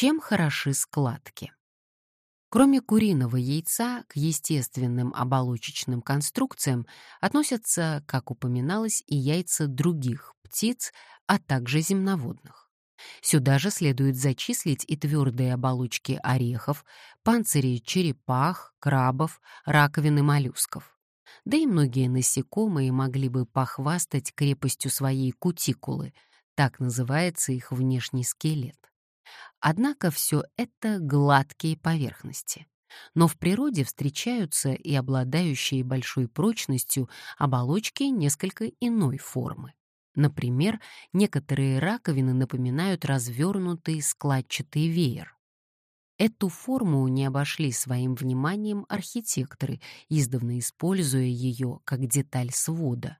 Чем хороши складки? Кроме куриного яйца, к естественным оболочечным конструкциям относятся, как упоминалось, и яйца других птиц, а также земноводных. Сюда же следует зачислить и твердые оболочки орехов, панцири черепах, крабов, раковины моллюсков. Да и многие насекомые могли бы похвастать крепостью своей кутикулы, так называется их внешний скелет. Однако все это гладкие поверхности. Но в природе встречаются и обладающие большой прочностью оболочки несколько иной формы. Например, некоторые раковины напоминают развернутый складчатый веер. Эту форму не обошли своим вниманием архитекторы, издавна используя ее как деталь свода.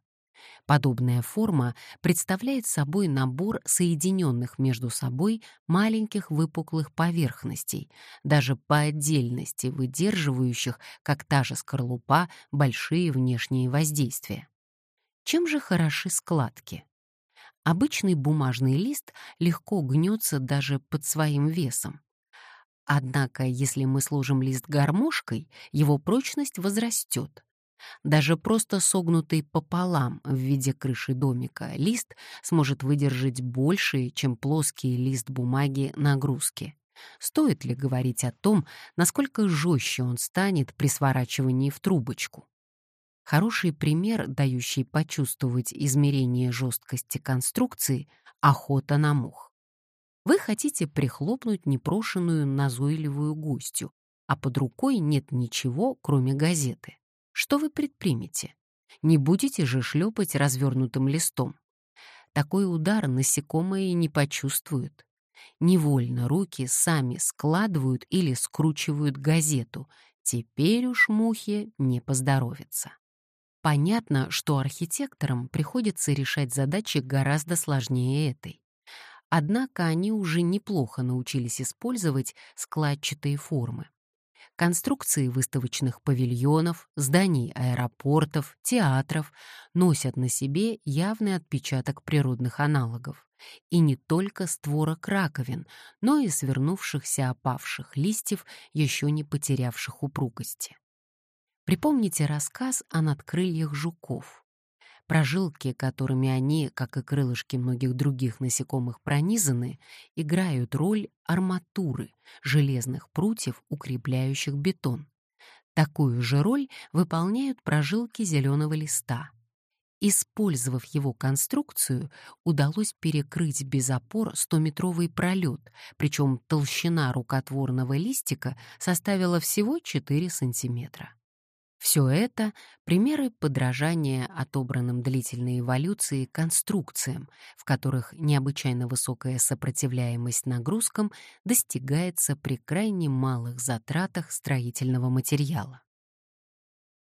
Подобная форма представляет собой набор соединенных между собой маленьких выпуклых поверхностей, даже по отдельности выдерживающих, как та же скорлупа, большие внешние воздействия. Чем же хороши складки? Обычный бумажный лист легко гнется даже под своим весом. Однако, если мы сложим лист гармошкой, его прочность возрастет. Даже просто согнутый пополам в виде крыши домика лист сможет выдержать большие, чем плоский лист бумаги нагрузки. Стоит ли говорить о том, насколько жестче он станет при сворачивании в трубочку? Хороший пример, дающий почувствовать измерение жесткости конструкции — охота на мух. Вы хотите прихлопнуть непрошенную назойливую гостью, а под рукой нет ничего, кроме газеты. Что вы предпримете? Не будете же шлепать развернутым листом. Такой удар насекомые не почувствуют. Невольно руки сами складывают или скручивают газету. Теперь уж мухе не поздоровится. Понятно, что архитекторам приходится решать задачи гораздо сложнее этой. Однако они уже неплохо научились использовать складчатые формы. Конструкции выставочных павильонов, зданий аэропортов, театров носят на себе явный отпечаток природных аналогов. И не только створок раковин, но и свернувшихся опавших листьев, еще не потерявших упругости. Припомните рассказ о надкрыльях жуков. Прожилки, которыми они, как и крылышки многих других насекомых, пронизаны, играют роль арматуры, железных прутьев, укрепляющих бетон. Такую же роль выполняют прожилки зеленого листа. Использовав его конструкцию, удалось перекрыть без опор 100-метровый пролет, причем толщина рукотворного листика составила всего 4 сантиметра. Все это — примеры подражания отобранным длительной эволюции конструкциям, в которых необычайно высокая сопротивляемость нагрузкам достигается при крайне малых затратах строительного материала.